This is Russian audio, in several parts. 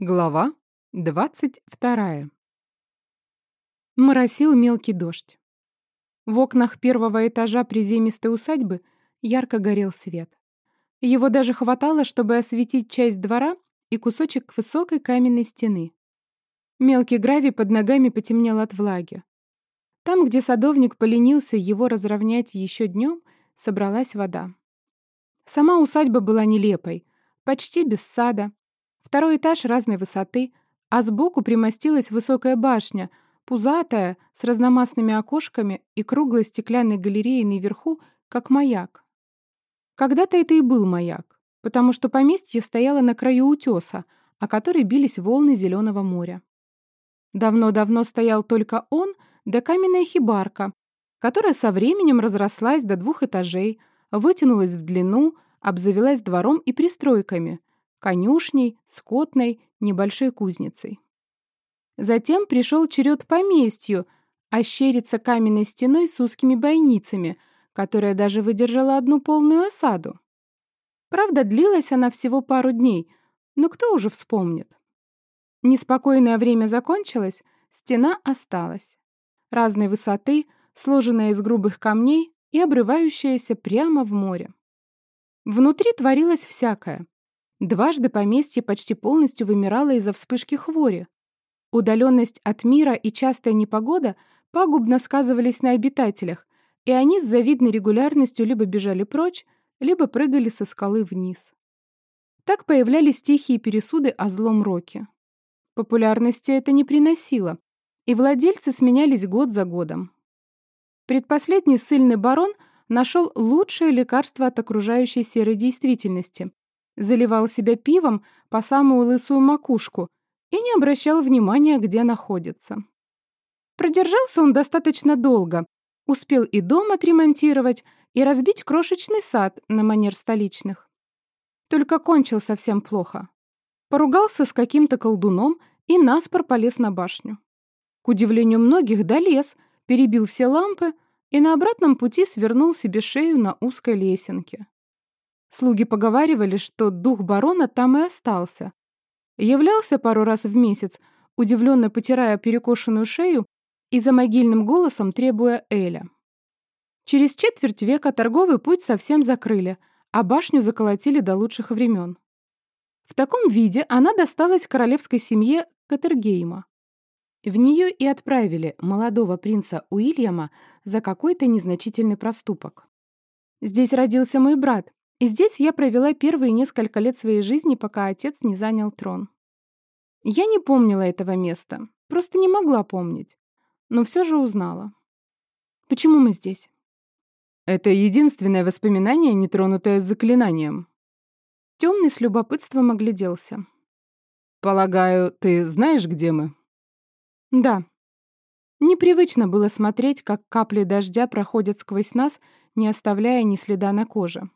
Глава 22. Моросил мелкий дождь. В окнах первого этажа приземистой усадьбы ярко горел свет. Его даже хватало, чтобы осветить часть двора и кусочек высокой каменной стены. Мелкий гравий под ногами потемнел от влаги. Там, где садовник поленился его разровнять еще днем, собралась вода. Сама усадьба была нелепой, почти без сада, Второй этаж разной высоты, а сбоку примостилась высокая башня, пузатая, с разномастными окошками и круглой стеклянной галереей наверху, как маяк. Когда-то это и был маяк, потому что поместье стояло на краю утеса, о который бились волны зеленого моря. Давно-давно стоял только он, да каменная хибарка, которая со временем разрослась до двух этажей, вытянулась в длину, обзавелась двором и пристройками, конюшней, скотной, небольшой кузницей. Затем пришел черед поместью, ощериться каменной стеной с узкими бойницами, которая даже выдержала одну полную осаду. Правда, длилась она всего пару дней, но кто уже вспомнит? Неспокойное время закончилось, стена осталась. Разной высоты, сложенная из грубых камней и обрывающаяся прямо в море. Внутри творилось всякое. Дважды поместье почти полностью вымирало из-за вспышки хвори. Удаленность от мира и частая непогода пагубно сказывались на обитателях, и они с завидной регулярностью либо бежали прочь, либо прыгали со скалы вниз. Так появлялись тихие пересуды о злом роке. Популярности это не приносило, и владельцы сменялись год за годом. Предпоследний ссыльный барон нашел лучшее лекарство от окружающей серой действительности заливал себя пивом по самую лысую макушку и не обращал внимания, где находится. Продержался он достаточно долго, успел и дом отремонтировать, и разбить крошечный сад на манер столичных. Только кончил совсем плохо. Поругался с каким-то колдуном и наспор полез на башню. К удивлению многих, долез, перебил все лампы и на обратном пути свернул себе шею на узкой лесенке. Слуги поговаривали, что дух барона там и остался. Являлся пару раз в месяц, удивленно потирая перекошенную шею и за могильным голосом требуя Эля. Через четверть века торговый путь совсем закрыли, а башню заколотили до лучших времен. В таком виде она досталась королевской семье Катергейма. В нее и отправили молодого принца Уильяма за какой-то незначительный проступок. Здесь родился мой брат, и здесь я провела первые несколько лет своей жизни, пока отец не занял трон. Я не помнила этого места, просто не могла помнить, но все же узнала. Почему мы здесь? Это единственное воспоминание, не тронутое заклинанием. Темный с любопытством огляделся. Полагаю, ты знаешь, где мы? Да. Непривычно было смотреть, как капли дождя проходят сквозь нас, не оставляя ни следа на коже.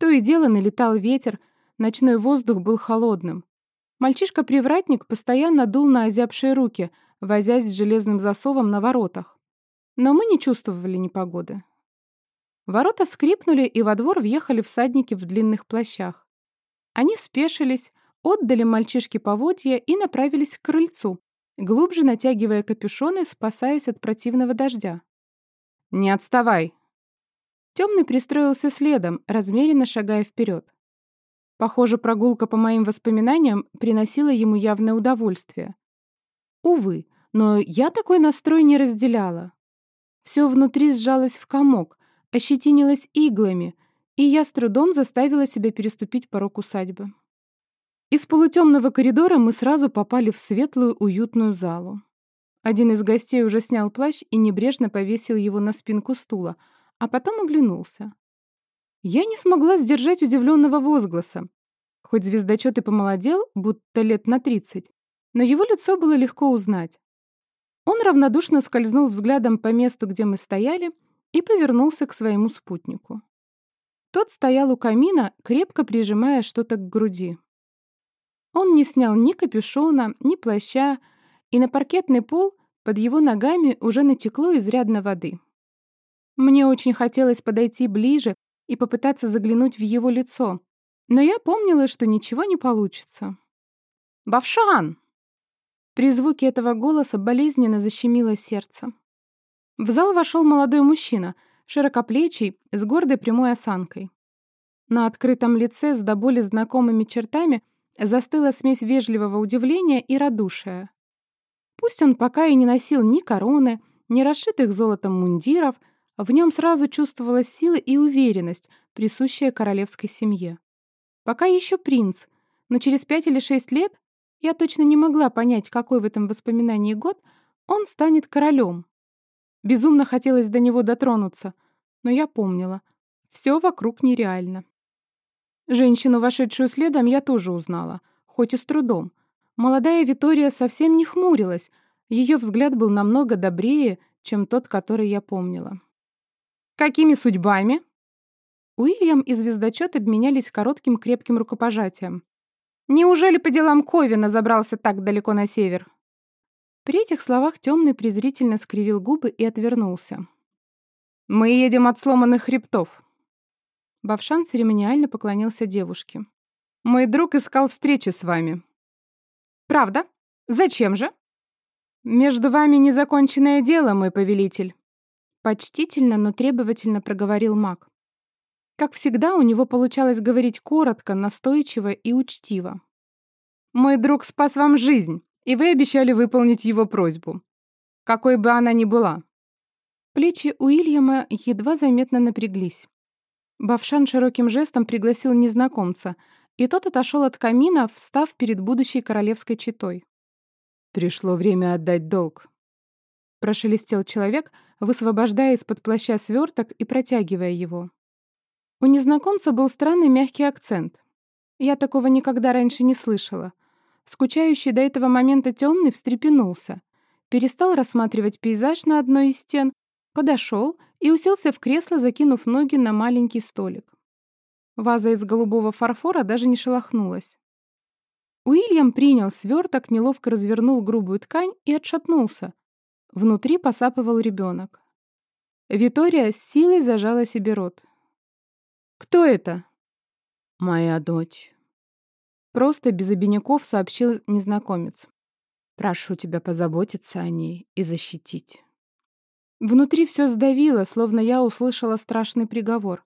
То и дело налетал ветер, ночной воздух был холодным. Мальчишка-привратник постоянно дул на озябшие руки, возясь с железным засовом на воротах. Но мы не чувствовали непогоды. Ворота скрипнули, и во двор въехали всадники в длинных плащах. Они спешились, отдали мальчишке поводья и направились к крыльцу, глубже натягивая капюшоны, спасаясь от противного дождя. «Не отставай!» Темный пристроился следом, размеренно шагая вперед. Похоже, прогулка по моим воспоминаниям приносила ему явное удовольствие. Увы, но я такой настрой не разделяла. Все внутри сжалось в комок, ощетинилось иглами, и я с трудом заставила себя переступить порог усадьбы. Из полутемного коридора мы сразу попали в светлую, уютную залу. Один из гостей уже снял плащ и небрежно повесил его на спинку стула, а потом оглянулся. Я не смогла сдержать удивленного возгласа. Хоть звездочет и помолодел, будто лет на тридцать, но его лицо было легко узнать. Он равнодушно скользнул взглядом по месту, где мы стояли, и повернулся к своему спутнику. Тот стоял у камина, крепко прижимая что-то к груди. Он не снял ни капюшона, ни плаща, и на паркетный пол под его ногами уже натекло изрядно воды. Мне очень хотелось подойти ближе и попытаться заглянуть в его лицо, но я помнила, что ничего не получится. Бавшан!» При звуке этого голоса болезненно защемило сердце. В зал вошел молодой мужчина, широкоплечий, с гордой прямой осанкой. На открытом лице с до боли знакомыми чертами застыла смесь вежливого удивления и радушия. Пусть он пока и не носил ни короны, ни расшитых золотом мундиров, в нем сразу чувствовалась сила и уверенность, присущая королевской семье. Пока еще принц, но через пять или шесть лет, я точно не могла понять, какой в этом воспоминании год, он станет королем. Безумно хотелось до него дотронуться, но я помнила. Все вокруг нереально. Женщину, вошедшую следом, я тоже узнала, хоть и с трудом. Молодая Витория совсем не хмурилась, ее взгляд был намного добрее, чем тот, который я помнила. «Какими судьбами?» Уильям и звездочет обменялись коротким крепким рукопожатием. «Неужели по делам Ковина забрался так далеко на север?» При этих словах темный презрительно скривил губы и отвернулся. «Мы едем от сломанных хребтов». Бавшан церемониально поклонился девушке. «Мой друг искал встречи с вами». «Правда? Зачем же?» «Между вами незаконченное дело, мой повелитель», — почтительно, но требовательно проговорил маг. Как всегда, у него получалось говорить коротко, настойчиво и учтиво. «Мой друг спас вам жизнь, и вы обещали выполнить его просьбу, какой бы она ни была». Плечи Уильяма едва заметно напряглись. Бавшан широким жестом пригласил незнакомца, и тот отошел от камина, встав перед будущей королевской четой. «Пришло время отдать долг», — прошелестел человек, высвобождая из-под плаща сверток и протягивая его. У незнакомца был странный мягкий акцент. Я такого никогда раньше не слышала. Скучающий до этого момента темный встрепенулся, перестал рассматривать пейзаж на одной из стен, подошел и уселся в кресло, закинув ноги на маленький столик. Ваза из голубого фарфора даже не шелохнулась. Уильям принял сверток, неловко развернул грубую ткань и отшатнулся. Внутри посапывал ребенок. Витория с силой зажала себе рот. «Кто это?» «Моя дочь». Просто без обиняков сообщил незнакомец. «Прошу тебя позаботиться о ней и защитить». Внутри все сдавило, словно я услышала страшный приговор.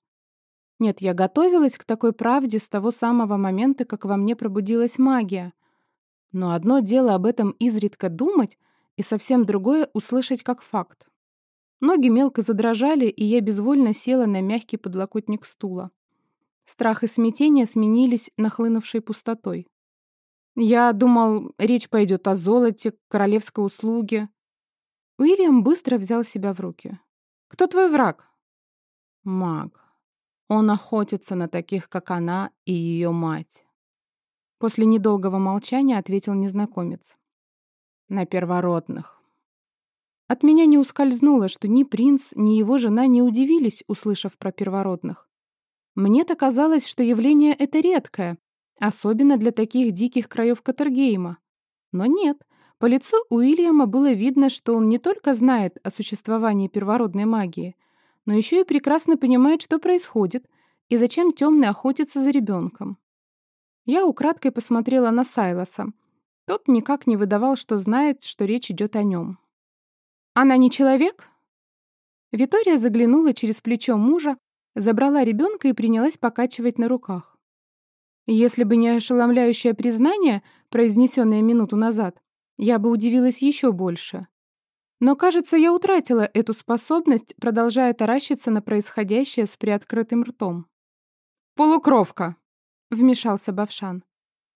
Нет, я готовилась к такой правде с того самого момента, как во мне пробудилась магия. Но одно дело об этом изредка думать, и совсем другое — услышать как факт. Ноги мелко задрожали, и я безвольно села на мягкий подлокотник стула. Страх и смятение сменились нахлынувшей пустотой. Я думал, речь пойдет о золоте, королевской услуге. Уильям быстро взял себя в руки. «Кто твой враг?» «Маг. Он охотится на таких, как она и ее мать. После недолгого молчания ответил незнакомец. На первородных. От меня не ускользнуло, что ни принц, ни его жена не удивились, услышав про первородных. Мне-то казалось, что явление это редкое, особенно для таких диких краев Катергейма. Но нет, по лицу Уильяма было видно, что он не только знает о существовании первородной магии, но еще и прекрасно понимает, что происходит и зачем темный охотится за ребенком. Я украдкой посмотрела на Сайлоса. Тот никак не выдавал, что знает, что речь идет о нем. «Она не человек?» Витория заглянула через плечо мужа, забрала ребенка и принялась покачивать на руках. Если бы не ошеломляющее признание, произнесенное минуту назад, я бы удивилась еще больше. Но, кажется, я утратила эту способность, продолжая таращиться на происходящее с приоткрытым ртом. «Полукровка!» — вмешался Бавшан.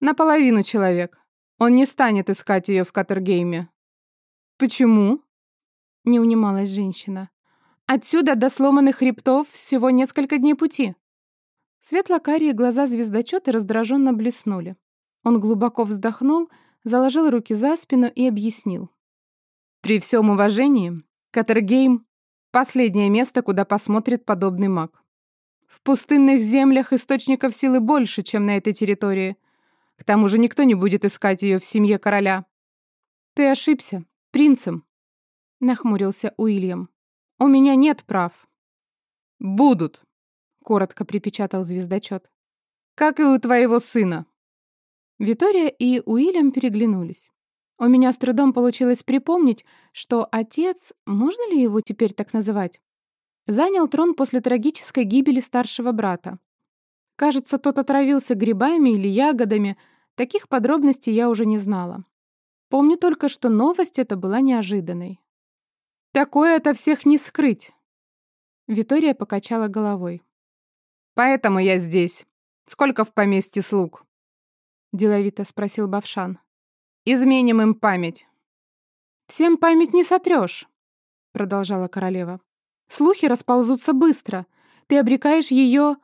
«Наполовину человек. Он не станет искать ее в Катергейме». «Почему?» — не унималась женщина. «Отсюда до сломанных хребтов всего несколько дней пути». Светло-карие глаза звездочета раздраженно блеснули. Он глубоко вздохнул, заложил руки за спину и объяснил. При всем уважении, Катергейм — последнее место, куда посмотрит подобный маг. В пустынных землях источников силы больше, чем на этой территории. К тому же никто не будет искать ее в семье короля. Ты ошибся. Принцем. Нахмурился Уильям. У меня нет прав. Будут, коротко припечатал звездочет. Как и у твоего сына. Витория и Уильям переглянулись. У меня с трудом получилось припомнить, что отец, можно ли его теперь так называть, занял трон после трагической гибели старшего брата. Кажется, тот отравился грибами или ягодами, таких подробностей я уже не знала. Помню только, что новость эта была неожиданной. «Такое ото всех не скрыть!» Витория покачала головой. «Поэтому я здесь. Сколько в поместье слуг?» Деловито спросил Бавшан. Изменим им память». «Всем память не сотрешь», — продолжала королева. «Слухи расползутся быстро. Ты обрекаешь ее...»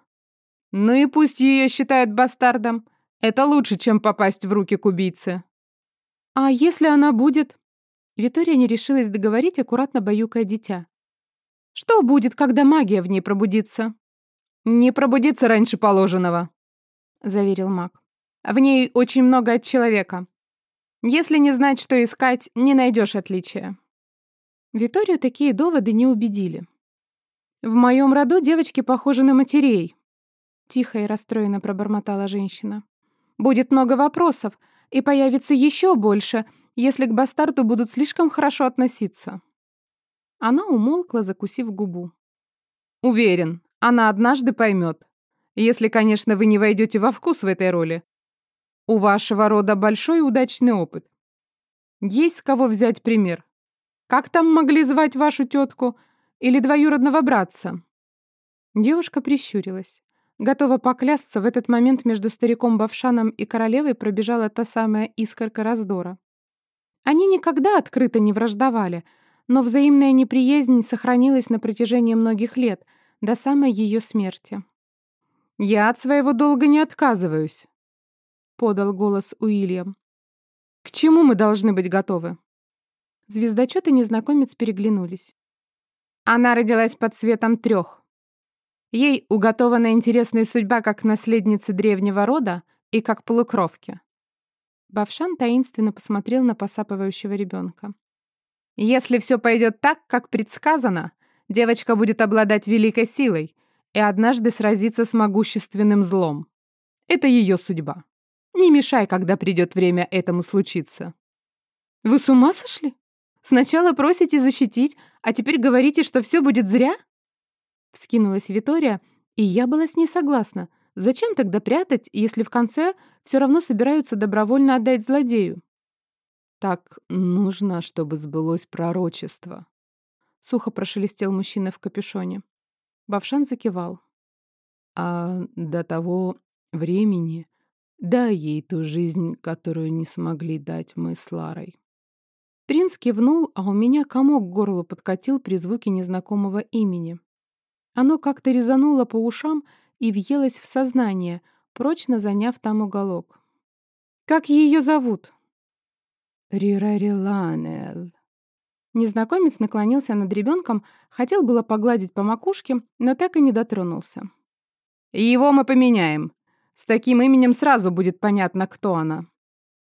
«Ну и пусть ее считают бастардом. Это лучше, чем попасть в руки к убийце». «А если она будет...» Витория не решилась договорить, аккуратно баюкая дитя. «Что будет, когда магия в ней пробудится?» «Не пробудится раньше положенного», — заверил маг. «В ней очень много от человека. Если не знать, что искать, не найдешь отличия. Виторию такие доводы не убедили. «В моем роду девочки похожи на матерей», — тихо и расстроенно пробормотала женщина. «Будет много вопросов, и появится еще больше, если к бастарду будут слишком хорошо относиться». Она умолкла, закусив губу. «Уверен, она однажды поймет. Если, конечно, вы не войдете во вкус в этой роли. У вашего рода большой удачный опыт. Есть с кого взять пример. Как там могли звать вашу тетку или двоюродного братца?» Девушка прищурилась. Готова поклясться, в этот момент между стариком Бавшаном и королевой пробежала та самая искорка раздора. Они никогда открыто не враждовали, но взаимная неприязнь сохранилась на протяжении многих лет, до самой ее смерти. «Я от своего долга не отказываюсь», — подал голос Уильям. «К чему мы должны быть готовы?» Звездочет и незнакомец переглянулись. Она родилась под светом трех. Ей уготована интересная судьба как наследницы древнего рода и как полукровки. Бавшан таинственно посмотрел на посапывающего ребенка. «Если все пойдет так, как предсказано, девочка будет обладать великой силой и однажды сразиться с могущественным злом. Это ее судьба». Не мешай, когда придет время этому случиться. Вы с ума сошли? Сначала просите защитить, а теперь говорите, что все будет зря? Вскинулась Витория, и я была с ней согласна. Зачем тогда прятать, если в конце все равно собираются добровольно отдать злодею? Так нужно, чтобы сбылось пророчество. Сухо прошелестел мужчина в капюшоне. Бавшан закивал. А до того времени Дай ей ту жизнь, которую не смогли дать мы с Ларой. Принц кивнул, а у меня комок к горлу подкатил при звуке незнакомого имени. Оно как-то резануло по ушам и въелось в сознание, прочно заняв там уголок. «Как ее зовут?» «Рирариланел». Незнакомец наклонился над ребенком, хотел было погладить по макушке, но так и не дотронулся. «Его мы поменяем», с таким именем сразу будет понятно, кто она.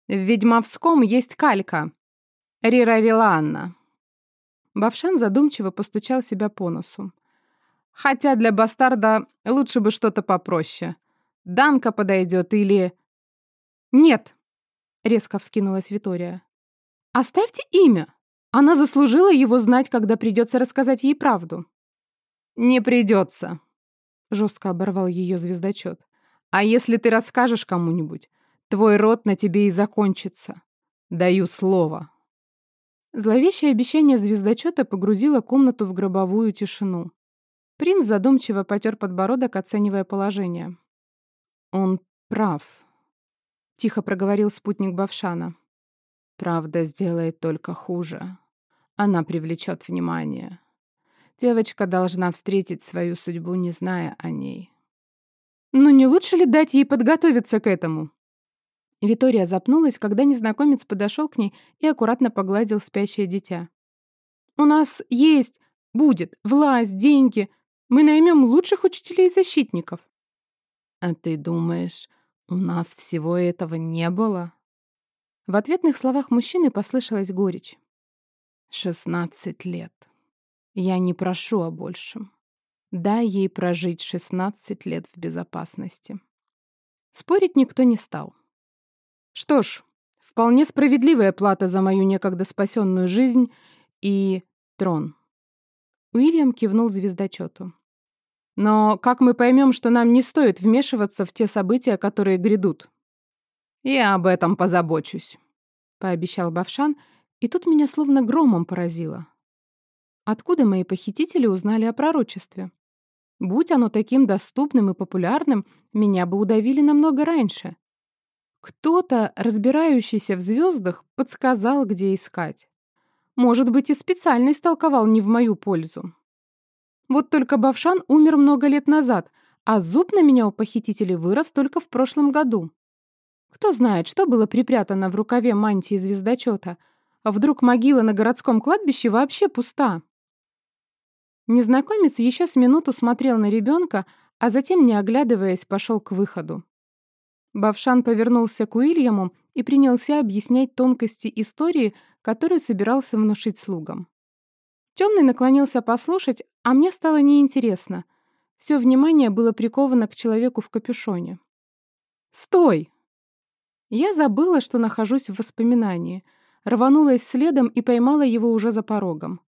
В ведьмовском есть калька. Рирариланна. Бавшан задумчиво постучал себя по носу. Хотя для бастарда лучше бы что-то попроще. Данка подойдет или... Нет, резко вскинулась Витория. Оставьте имя. Она заслужила его знать, когда придется рассказать ей правду. Не придется, жестко оборвал ее звездочет. А если ты расскажешь кому-нибудь, твой род на тебе и закончится. Даю слово». Зловещее обещание звездочета погрузило комнату в гробовую тишину. Принц задумчиво потер подбородок, оценивая положение. «Он прав», — тихо проговорил спутник Бавшана. «Правда сделает только хуже. Она привлечет внимание. Девочка должна встретить свою судьбу, не зная о ней. Но не лучше ли дать ей подготовиться к этому? Витория запнулась, когда незнакомец подошел к ней и аккуратно погладил спящее дитя. «У нас есть, будет, власть, деньги. Мы наймем лучших учителей и защитников». «А ты думаешь, у нас всего этого не было?» В ответных словах мужчины послышалась горечь. «Шестнадцать лет. Я не прошу о большем. Дай ей прожить 16 лет в безопасности. Спорить никто не стал. Что ж, вполне справедливая плата за мою некогда спасенную жизнь и трон. Уильям кивнул звездочету. Но как мы поймем, что нам не стоит вмешиваться в те события, которые грядут? Я об этом позабочусь, пообещал Бавшан, и тут меня словно громом поразило. Откуда мои похитители узнали о пророчестве? Будь оно таким доступным и популярным, меня бы удавили намного раньше. Кто-то, разбирающийся в звездах, подсказал, где искать. Может быть, и специально истолковал не в мою пользу. Вот только Бавшан умер много лет назад, а зуб на меня у похитителей вырос только в прошлом году. Кто знает, что было припрятано в рукаве мантии звездочета. А вдруг могила на городском кладбище вообще пуста? Незнакомец еще с минуту смотрел на ребенка, а затем, не оглядываясь, пошел к выходу. Бавшан повернулся к Уильяму и принялся объяснять тонкости истории, которую собирался внушить слугам. Темный наклонился послушать, а мне стало неинтересно. Все внимание было приковано к человеку в капюшоне. «Стой!» Я забыла, что нахожусь в воспоминании, рванулась следом и поймала его уже за порогом.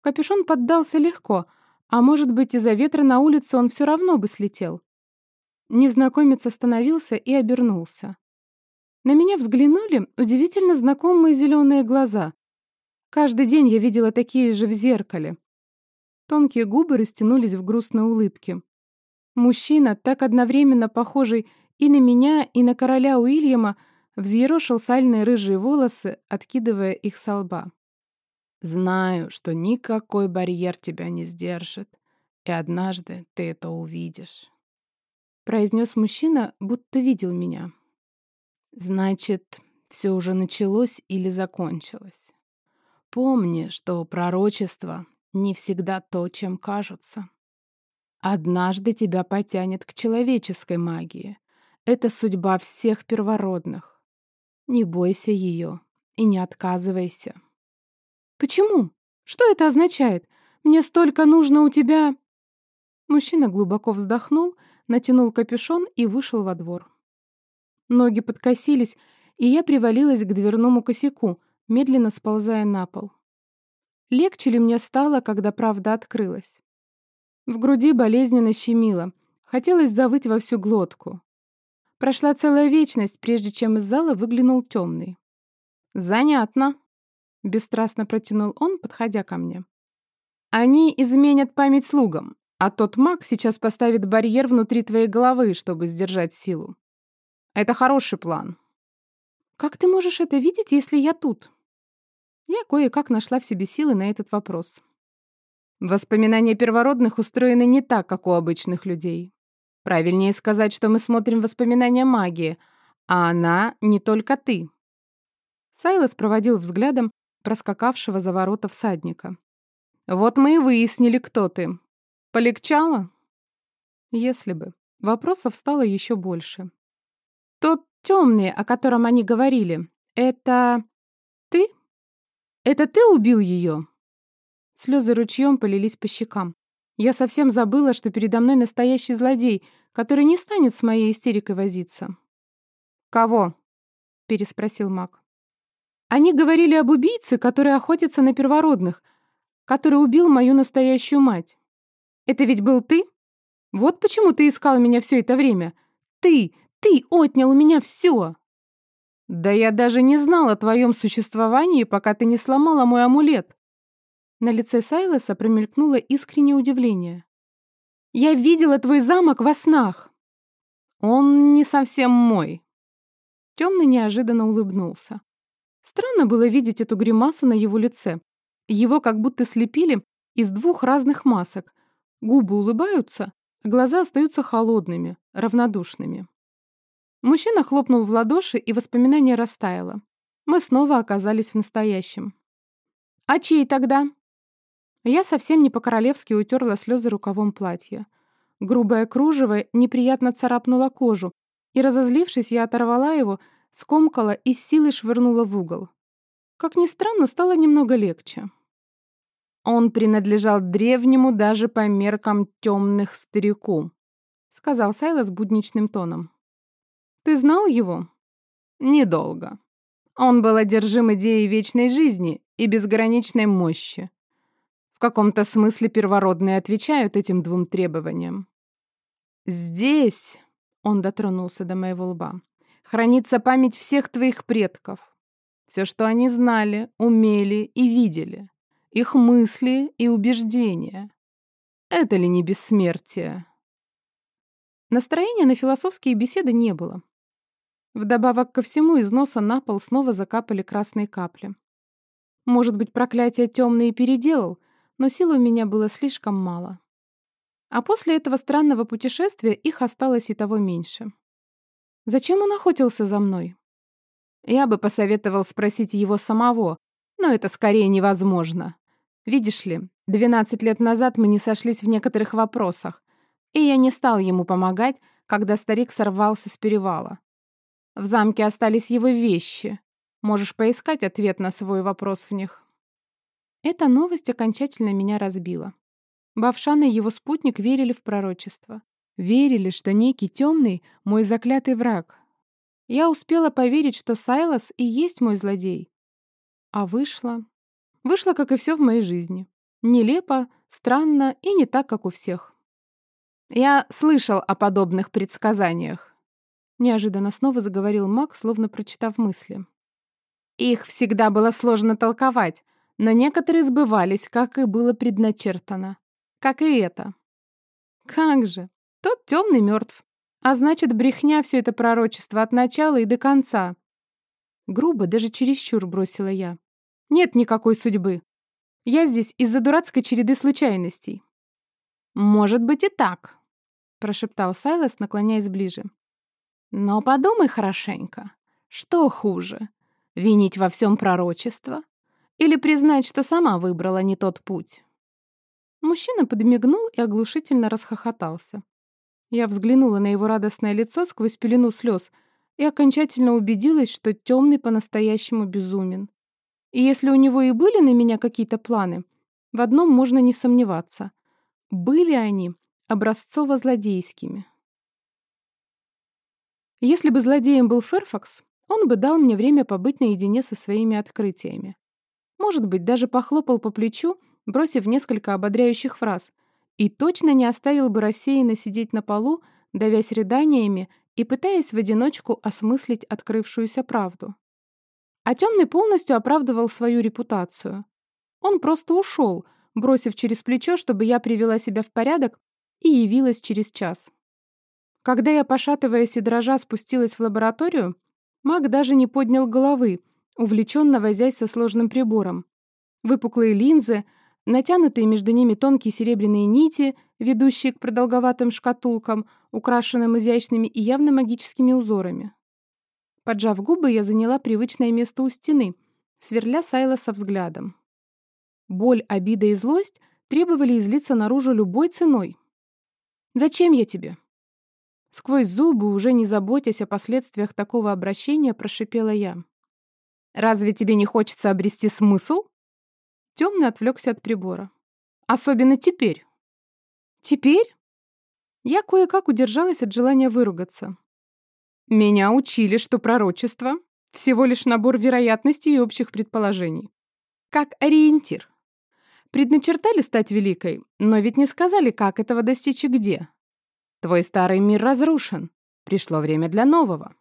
Капюшон поддался легко, а может быть, из-за ветра на улице он все равно бы слетел. Незнакомец остановился и обернулся. На меня взглянули удивительно знакомые зеленые глаза, Каждый день я видела такие же в зеркале. Тонкие губы растянулись в грустной улыбке. Мужчина, так одновременно похожий и на меня, и на короля Уильяма, взъерошил сальные рыжие волосы, откидывая их со лба. «Знаю, что никакой барьер тебя не сдержит, и однажды ты это увидишь», — произнес мужчина, будто видел меня. «Значит, все уже началось или закончилось?» Помни, что пророчество не всегда то, чем кажутся. Однажды тебя потянет к человеческой магии. Это судьба всех первородных. Не бойся ее и не отказывайся. Почему? Что это означает? Мне столько нужно у тебя... Мужчина глубоко вздохнул, натянул капюшон и вышел во двор. Ноги подкосились, и я привалилась к дверному косяку, медленно сползая на пол. Легче ли мне стало, когда правда открылась? В груди болезненно щемило. Хотелось завыть во всю глотку. Прошла целая вечность, прежде чем из зала выглянул темный. «Занятно», — бесстрастно протянул он, подходя ко мне. «Они изменят память слугам, а тот маг сейчас поставит барьер внутри твоей головы, чтобы сдержать силу. Это хороший план». «Как ты можешь это видеть, если я тут?» Я кое-как нашла в себе силы на этот вопрос. Воспоминания первородных устроены не так, как у обычных людей. Правильнее сказать, что мы смотрим воспоминания магии, а она не только ты. Сайлос проводил взглядом проскакавшего за ворота всадника. Вот мы и выяснили, кто ты. Полегчало? Если бы. Вопросов стало еще больше. Тот темный, о котором они говорили, это ты? «Это ты убил ее?» Слезы ручьем полились по щекам. Я совсем забыла, что передо мной настоящий злодей, который не станет с моей истерикой возиться. «Кого?» — переспросил маг. «Они говорили об убийце, который охотится на первородных, который убил мою настоящую мать. Это ведь был ты? Вот почему ты искал меня все это время. Ты, ты отнял у меня все!» «Да я даже не знал о твоем существовании, пока ты не сломала мой амулет». На лице Сайлоса промелькнуло искреннее удивление. «Я видела твой замок во снах!» «Он не совсем мой». Темный неожиданно улыбнулся. Странно было видеть эту гримасу на его лице. Его как будто слепили из двух разных масок. Губы улыбаются, глаза остаются холодными, равнодушными. Мужчина хлопнул в ладоши, и воспоминание растаяло. Мы снова оказались в настоящем. «А чей тогда?» Я совсем не по-королевски утерла слезы рукавом платья. Грубое кружево неприятно царапнуло кожу, и, разозлившись, я оторвала его, скомкала и с силой швырнула в угол. Как ни странно, стало немного легче. Он принадлежал древнему даже по меркам темных старику, сказал Сайлос будничным тоном. Ты знал его?» Недолго. Он был одержим идеей вечной жизни и безграничной мощи. В каком-то смысле первородные отвечают этим двум требованиям. «Здесь», — он дотронулся до моего лба, — «хранится память всех твоих предков. Все, что они знали, умели и видели. Их мысли и убеждения. Это ли не бессмертие?» Настроения на философские беседы не было. Вдобавок ко всему из носа на пол снова закапали красные капли. Может быть, проклятие темное переделал, но сил у меня было слишком мало. А после этого странного путешествия их осталось и того меньше. Зачем он охотился за мной? Я бы посоветовал спросить его самого, но это скорее невозможно. Видишь ли, 12 лет назад мы не сошлись в некоторых вопросах, и я не стал ему помогать, когда старик сорвался с перевала. В замке остались его вещи. Можешь поискать ответ на свой вопрос в них. Эта новость окончательно меня разбила. Бавшан и его спутник верили в пророчество. Верили, что некий темный — мой заклятый враг. Я успела поверить, что Сайлас и есть мой злодей. А вышло... Вышло, как и все в моей жизни. Нелепо, странно и не так, как у всех. Я слышал о подобных предсказаниях. Неожиданно снова заговорил маг, словно прочитав мысли. Их всегда было сложно толковать, но некоторые сбывались, как и было предначертано. Как и это. Как же. Тот темный мертв. А значит, брехня все это пророчество от начала и до конца. Грубо, даже чересчур бросила я. Нет никакой судьбы. Я здесь из-за дурацкой череды случайностей. Может быть и так, прошептал Сайлас, наклоняясь ближе. Но подумай хорошенько, что хуже, винить во всем пророчество или признать, что сама выбрала не тот путь? Мужчина подмигнул и оглушительно расхохотался. Я взглянула на его радостное лицо сквозь пелену слез и окончательно убедилась, что темный по-настоящему безумен. И если у него и были на меня какие-то планы, в одном можно не сомневаться. Были они образцово-злодейскими. Если бы злодеем был Ферфакс, он бы дал мне время побыть наедине со своими открытиями. Может быть, даже похлопал по плечу, бросив несколько ободряющих фраз, и точно не оставил бы рассеянно сидеть на полу, давясь рыданиями и пытаясь в одиночку осмыслить открывшуюся правду. А темный полностью оправдывал свою репутацию. Он просто ушел, бросив через плечо, чтобы я привела себя в порядок и явилась через час. Когда я, пошатываясь и дрожа, спустилась в лабораторию, маг даже не поднял головы, увлеченно возясь со сложным прибором. Выпуклые линзы, натянутые между ними тонкие серебряные нити, ведущие к продолговатым шкатулкам, украшенным изящными и явно магическими узорами. Поджав губы, я заняла привычное место у стены, сверля Сайла со взглядом. Боль, обида и злость требовали излиться наружу любой ценой. «Зачем я тебе?» Сквозь зубы, уже не заботясь о последствиях такого обращения, прошипела я. «Разве тебе не хочется обрести смысл?» Темный отвлекся от прибора. «Особенно теперь». «Теперь?» Я кое-как удержалась от желания выругаться. «Меня учили, что пророчество — всего лишь набор вероятностей и общих предположений. Как ориентир. Предначертали стать великой, но ведь не сказали, как этого достичь и где. Твой старый мир разрушен. Пришло время для нового».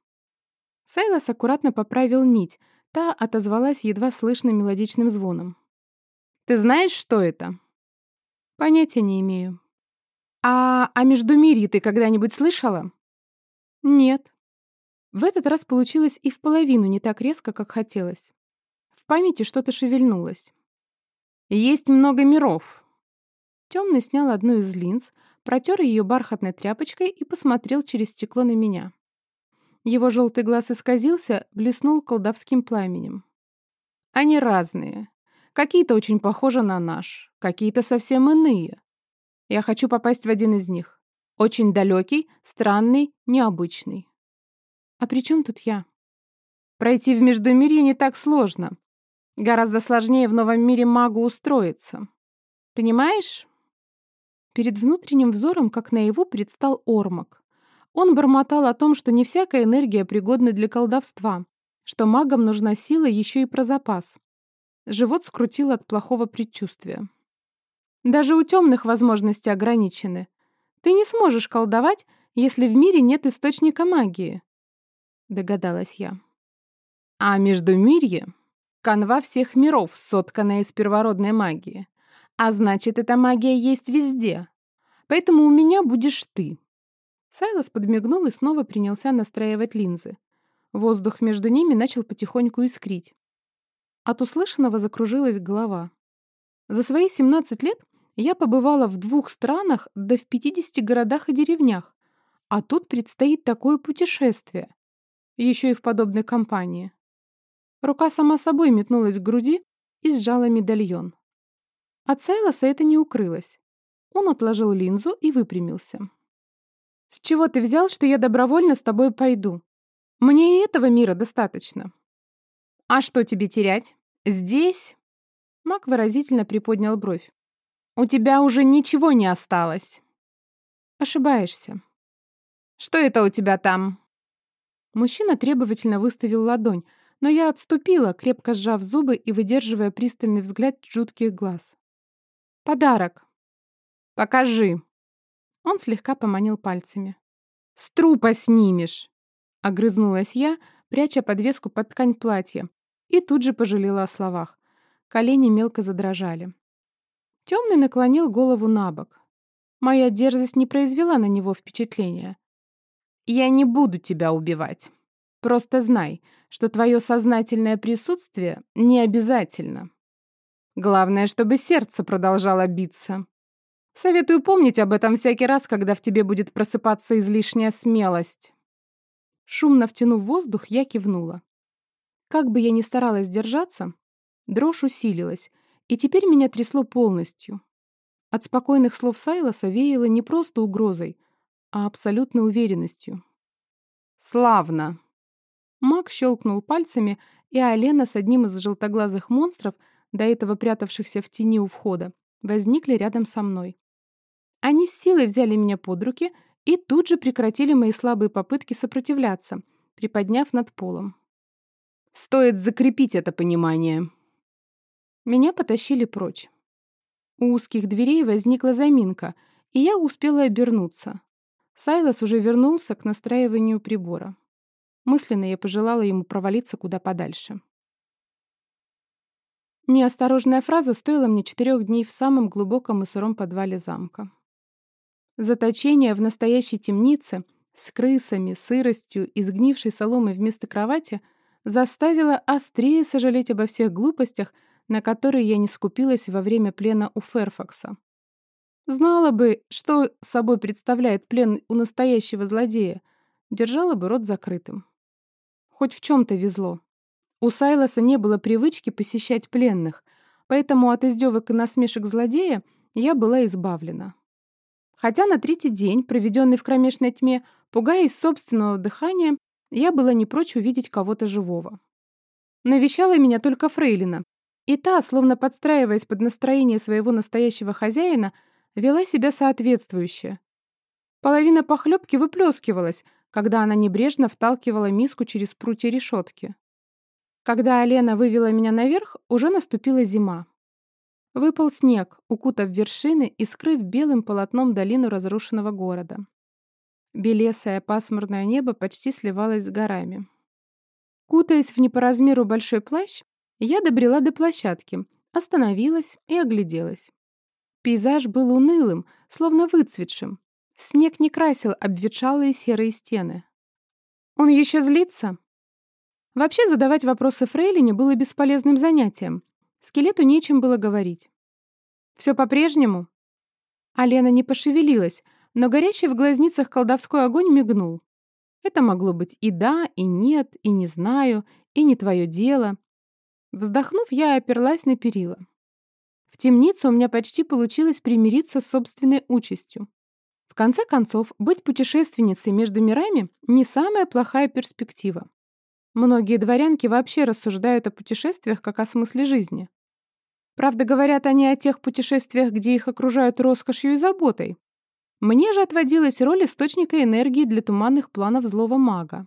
Сайлас аккуратно поправил нить. Та отозвалась едва слышным мелодичным звоном. «Ты знаешь, что это?» «Понятия не имею». «А о Междумирье ты когда-нибудь слышала?» «Нет». В этот раз получилось и в половину не так резко, как хотелось. В памяти что-то шевельнулось. «Есть много миров». Темный снял одну из линз, протер ее бархатной тряпочкой и посмотрел через стекло на меня. Его желтый глаз исказился, блеснул колдовским пламенем. Они разные. Какие-то очень похожи на наш, какие-то совсем иные. Я хочу попасть в один из них. Очень далекий, странный, необычный. А при чем тут я? Пройти в Междумирье не так сложно. Гораздо сложнее в новом мире магу устроиться. Понимаешь? Перед внутренним взором, как наяву, предстал Ормак. Он бормотал о том, что не всякая энергия пригодна для колдовства, что магам нужна сила еще и про запас. Живот скрутил от плохого предчувствия. Даже у темных возможности ограничены. Ты не сможешь колдовать, если в мире нет источника магии, догадалась я. А между мирье — канва всех миров, сотканная из первородной магии. А значит, эта магия есть везде. Поэтому у меня будешь ты. Сайлос подмигнул и снова принялся настраивать линзы. Воздух между ними начал потихоньку искрить. От услышанного закружилась голова. За свои 17 лет я побывала в двух странах да в 50 городах и деревнях, а тут предстоит такое путешествие. Еще и в подобной компании. Рука сама собой метнулась к груди и сжала медальон. От Сайлоса это не укрылось. Он отложил линзу и выпрямился. «С чего ты взял, что я добровольно с тобой пойду? Мне и этого мира достаточно». «А что тебе терять? Здесь...» Мак выразительно приподнял бровь. «У тебя уже ничего не осталось». «Ошибаешься». «Что это у тебя там?» Мужчина требовательно выставил ладонь, но я отступила, крепко сжав зубы и выдерживая пристальный взгляд жутких глаз. «Подарок». «Покажи», он слегка поманил пальцами. «С трупа снимешь!» Огрызнулась я, пряча подвеску под ткань платья, и тут же пожалела о словах. Колени мелко задрожали. Темный наклонил голову на бок. Моя дерзость не произвела на него впечатления. «Я не буду тебя убивать. Просто знай, что твое сознательное присутствие не обязательно. Главное, чтобы сердце продолжало биться. Советую помнить об этом всякий раз, когда в тебе будет просыпаться излишняя смелость. Шумно втянув воздух, я кивнула. Как бы я ни старалась держаться, дрожь усилилась, и теперь меня трясло полностью. От спокойных слов Сайлоса веяло не просто угрозой, а абсолютной уверенностью. «Славно!» Маг щелкнул пальцами, и Алена с одним из желтоглазых монстров, до этого прятавшихся в тени у входа, возникли рядом со мной. Они с силой взяли меня под руки и тут же прекратили мои слабые попытки сопротивляться, приподняв над полом. «Стоит закрепить это понимание!» Меня потащили прочь. У узких дверей возникла заминка, и я успела обернуться. Сайлос уже вернулся к настраиванию прибора. Мысленно я пожелала ему провалиться куда подальше. Неосторожная фраза стоила мне четырех дней в самом глубоком и сыром подвале замка. Заточение в настоящей темнице с крысами, сыростью и сгнившей соломой вместо кровати заставило острее сожалеть обо всех глупостях, на которые я не скупилась во время плена у Ферфакса. Знала бы, что собой представляет плен у настоящего злодея, держала бы рот закрытым. Хоть в чем-то везло. У Сайлоса не было привычки посещать пленных, поэтому от издевок и насмешек злодея я была избавлена. Хотя на третий день, проведенный в кромешной тьме, пугаясь собственного дыхания, я была не прочь увидеть кого-то живого. Навещала меня только Фрейлина, и та, словно подстраиваясь под настроение своего настоящего хозяина, вела себя соответствующе. Половина похлебки выплескивалась, когда она небрежно вталкивала миску через прутья решетки. Когда Алена вывела меня наверх, уже наступила зима. Выпал снег, укутав вершины и скрыв белым полотном долину разрушенного города. Белесое пасмурное небо почти сливалось с горами. Кутаясь в не большой плащ, я добрела до площадки, остановилась и огляделась. Пейзаж был унылым, словно выцветшим. Снег не красил обветшалые серые стены. Он еще злится? Вообще задавать вопросы Фрейлине было бесполезным занятием. Скелету нечем было говорить. «Все по-прежнему?» Алена не пошевелилась, но горящий в глазницах колдовской огонь мигнул. Это могло быть и да, и нет, и не знаю, и не твое дело. Вздохнув, я оперлась на перила. В темнице у меня почти получилось примириться с собственной участью. В конце концов, быть путешественницей между мирами — не самая плохая перспектива. Многие дворянки вообще рассуждают о путешествиях как о смысле жизни. Правда, говорят они о тех путешествиях, где их окружают роскошью и заботой. Мне же отводилась роль источника энергии для туманных планов злого мага.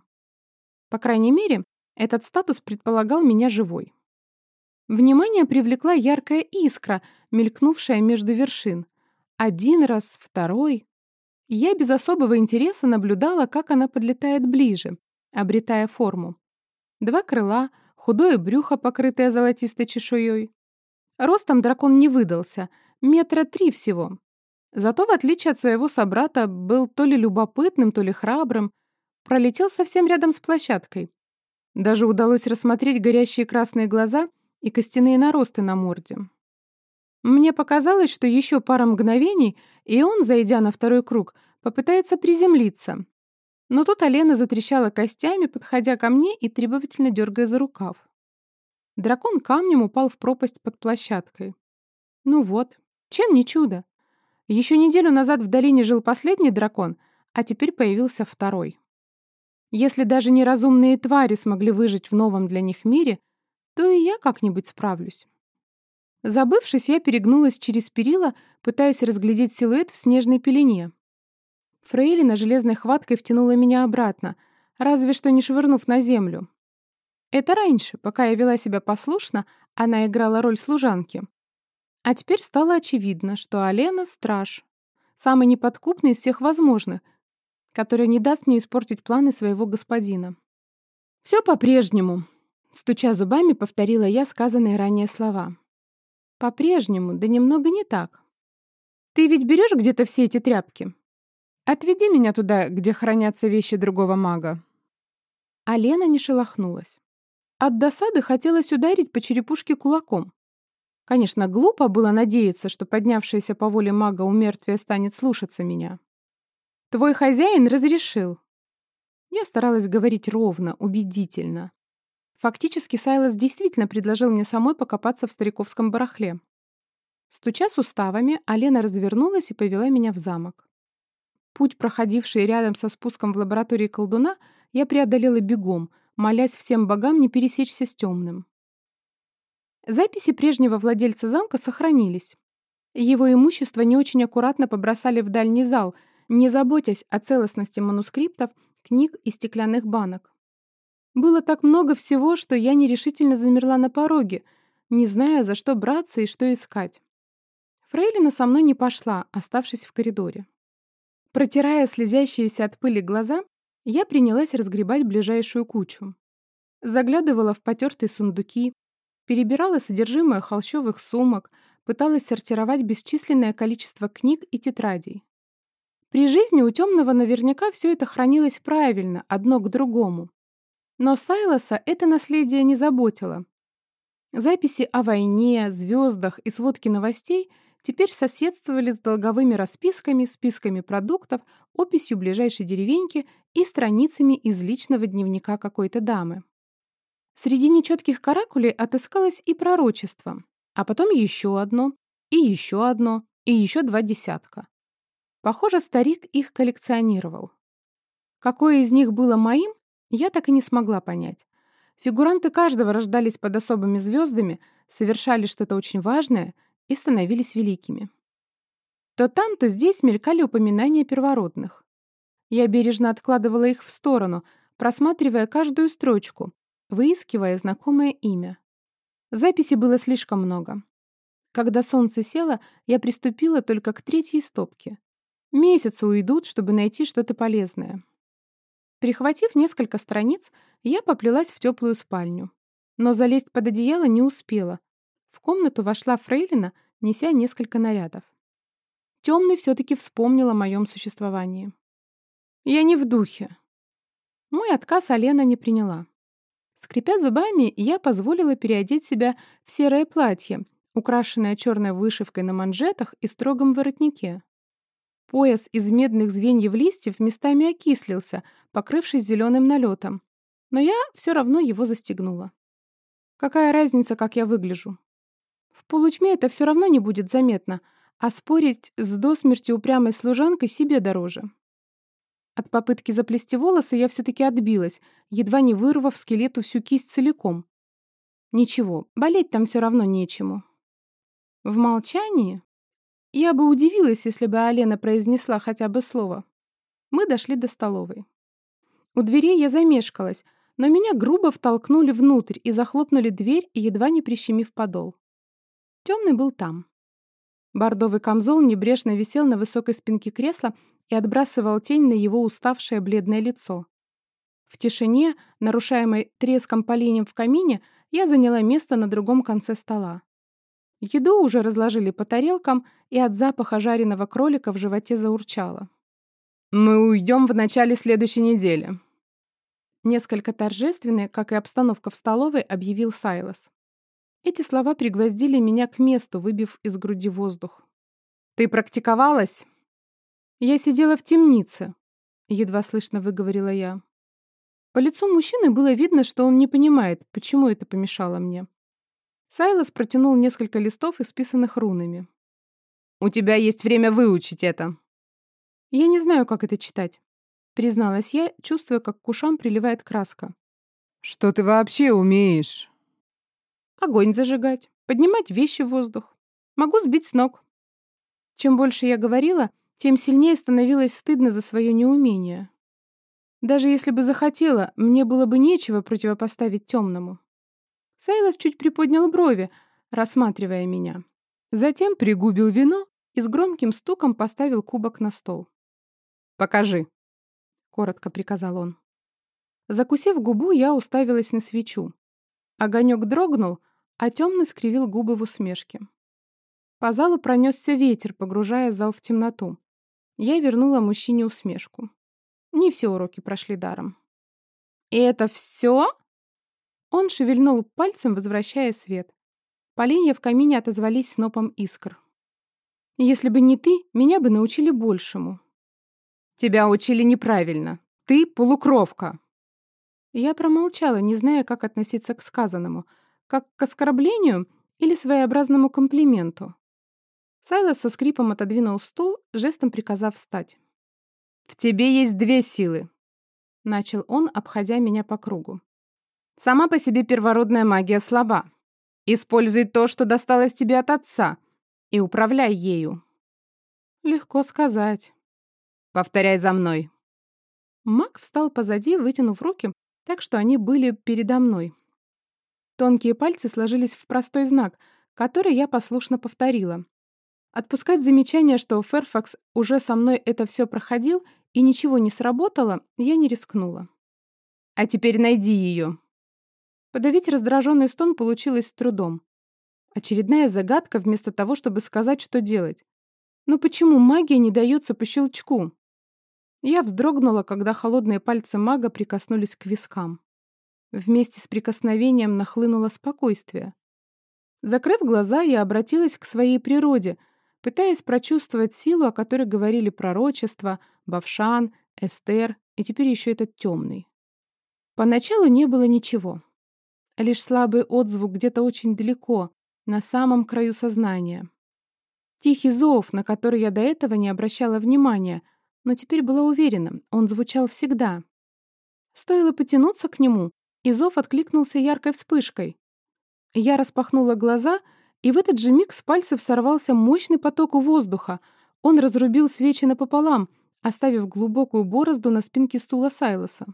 По крайней мере, этот статус предполагал меня живой. Внимание привлекла яркая искра, мелькнувшая между вершин. Один раз, второй. Я без особого интереса наблюдала, как она подлетает ближе, обретая форму. Два крыла, худое брюхо, покрытое золотистой чешуей. Ростом дракон не выдался, метра три всего. Зато, в отличие от своего собрата, был то ли любопытным, то ли храбрым, пролетел совсем рядом с площадкой. Даже удалось рассмотреть горящие красные глаза и костяные наросты на морде. Мне показалось, что еще пара мгновений, и он, зайдя на второй круг, попытается приземлиться. Но тут Алена затрещала костями, подходя ко мне и требовательно дергая за рукав. Дракон камнем упал в пропасть под площадкой. Ну вот, чем не чудо? Еще неделю назад в долине жил последний дракон, а теперь появился второй. Если даже неразумные твари смогли выжить в новом для них мире, то и я как-нибудь справлюсь. Забывшись, я перегнулась через перила, пытаясь разглядеть силуэт в снежной пелене. Фрейлина железной хваткой втянула меня обратно, разве что не швырнув на землю. Это раньше, пока я вела себя послушно, она играла роль служанки. А теперь стало очевидно, что Алена — страж. Самый неподкупный из всех возможных, который не даст мне испортить планы своего господина. «Все по-прежнему», — стуча зубами, повторила я сказанные ранее слова. «По-прежнему, да немного не так. Ты ведь берешь где-то все эти тряпки? Отведи меня туда, где хранятся вещи другого мага». А Лена не шелохнулась. От досады хотелось ударить по черепушке кулаком. Конечно, глупо было надеяться, что поднявшаяся по воле мага умертвие станет слушаться меня. «Твой хозяин разрешил». Я старалась говорить ровно, убедительно. Фактически Сайлас действительно предложил мне самой покопаться в стариковском барахле. Стуча суставами, Алена развернулась и повела меня в замок. Путь, проходивший рядом со спуском в лаборатории колдуна, я преодолела бегом, молясь всем богам не пересечься с темным. Записи прежнего владельца замка сохранились. Его имущество не очень аккуратно побросали в дальний зал, не заботясь о целостности манускриптов, книг и стеклянных банок. Было так много всего, что я нерешительно замерла на пороге, не зная, за что браться и что искать. Фрейлина со мной не пошла, оставшись в коридоре. Протирая слезящиеся от пыли глаза, я принялась разгребать ближайшую кучу. Заглядывала в потертые сундуки, Перебирала содержимое холщовых сумок, пыталась сортировать бесчисленное количество книг и тетрадей. При жизни у темного наверняка все это хранилось правильно, одно к другому. Но Сайлоса это наследие не заботило. Записи о войне, звездах и сводки новостей теперь соседствовали с долговыми расписками, списками продуктов, описью ближайшей деревеньки и страницами из личного дневника какой-то дамы. Среди нечетких каракулей отыскалось и пророчество, а потом еще одно, и еще одно, и еще два десятка. Похоже, старик их коллекционировал. Какое из них было моим, я так и не смогла понять. Фигуранты каждого рождались под особыми звездами, совершали что-то очень важное и становились великими. То там, то здесь мелькали упоминания первородных. Я бережно откладывала их в сторону, просматривая каждую строчку, выискивая знакомое имя. Записей было слишком много. Когда солнце село, я приступила только к третьей стопке. Месяцы уйдут, чтобы найти что-то полезное. Прихватив несколько страниц, я поплелась в теплую спальню. Но залезть под одеяло не успела. В комнату вошла Фрейлина, неся несколько нарядов. Темный все-таки вспомнил о моем существовании. Я не в духе. Мой отказ Алена не приняла. Скрипя зубами, я позволила переодеть себя в серое платье, украшенное черной вышивкой на манжетах и строгом воротнике. Пояс из медных звеньев листьев местами окислился, покрывшись зеленым налетом. Но я все равно его застегнула. Какая разница, как я выгляжу? В полутьме это все равно не будет заметно, а спорить с до смерти упрямой служанкой себе дороже. От попытки заплести волосы я все-таки отбилась, едва не вырвав скелету всю кисть целиком. Ничего, болеть там все равно нечему. В молчании Я бы удивилась, если бы Алена произнесла хотя бы слово. Мы дошли до столовой. У дверей я замешкалась, но меня грубо втолкнули внутрь и захлопнули дверь, едва не прищемив подол. Темный был там. Бордовый камзол небрежно висел на высокой спинке кресла и отбрасывал тень на его уставшее бледное лицо. В тишине, нарушаемой треском поленьем в камине, я заняла место на другом конце стола. Еду уже разложили по тарелкам, и от запаха жареного кролика в животе заурчало. «Мы уйдем в начале следующей недели», Несколько торжественный, как и обстановка в столовой, объявил Сайлос. Эти слова пригвоздили меня к месту, выбив из груди воздух. «Ты практиковалась?» «Я сидела в темнице», — едва слышно выговорила я. По лицу мужчины было видно, что он не понимает, почему это помешало мне. Сайлос протянул несколько листов, исписанных рунами. «У тебя есть время выучить это». «Я не знаю, как это читать призналась я, чувствуя, как к ушам приливает краска. «Что ты вообще умеешь?» «Огонь зажигать, поднимать вещи в воздух. Могу сбить с ног». Чем больше я говорила, тем сильнее становилось стыдно за свое неумение. Даже если бы захотела, мне было бы нечего противопоставить темному. Сайлас чуть приподнял брови, рассматривая меня. Затем пригубил вино и с громким стуком поставил кубок на стол. «Покажи», коротко приказал он. Закусив губу, я уставилась на свечу. Огонек дрогнул, а темный скривил губы в усмешке. По залу пронесся ветер, погружая зал в темноту. Я вернула мужчине усмешку. Не все уроки прошли даром. «И это все?» Он шевельнул пальцем, возвращая свет. Поленья в камине отозвались снопом искр. «Если бы не ты, меня бы научили большему», Тебя учили неправильно. Ты полукровка». Я промолчала, не зная, как относиться к сказанному. Как к оскорблению или своеобразному комплименту. Сайлос со скрипом отодвинул стул, жестом приказав встать. «В тебе есть две силы», — начал он, обходя меня по кругу. «Сама по себе первородная магия слаба. Используй то, что досталось тебе от отца, и управляй ею». «Легко сказать». Повторяй за мной». Маг встал позади, вытянув руки, так что они были передо мной. Тонкие пальцы сложились в простой знак, который я послушно повторила. Отпускать замечание, что Ферфакс уже со мной это все проходил и ничего не сработало, я не рискнула. «А теперь найди ее». Подавить раздраженный стон получилось с трудом. Очередная загадка вместо того, чтобы сказать, что делать. Но почему магия не дается по щелчку? Я вздрогнула, когда холодные пальцы мага прикоснулись к вискам. Вместе с прикосновением нахлынуло спокойствие. Закрыв глаза, я обратилась к своей природе, пытаясь прочувствовать силу, о которой говорили пророчества, Бавшан, Эстер и теперь еще этот темный. Поначалу не было ничего. Лишь слабый отзвук где-то очень далеко, на самом краю сознания. Тихий зов, на который я до этого не обращала внимания — но теперь была уверена, он звучал всегда. Стоило потянуться к нему, и зов откликнулся яркой вспышкой. Я распахнула глаза, и в этот же миг с пальцев сорвался мощный поток воздуха. Он разрубил свечи напополам, оставив глубокую борозду на спинке стула Сайлоса.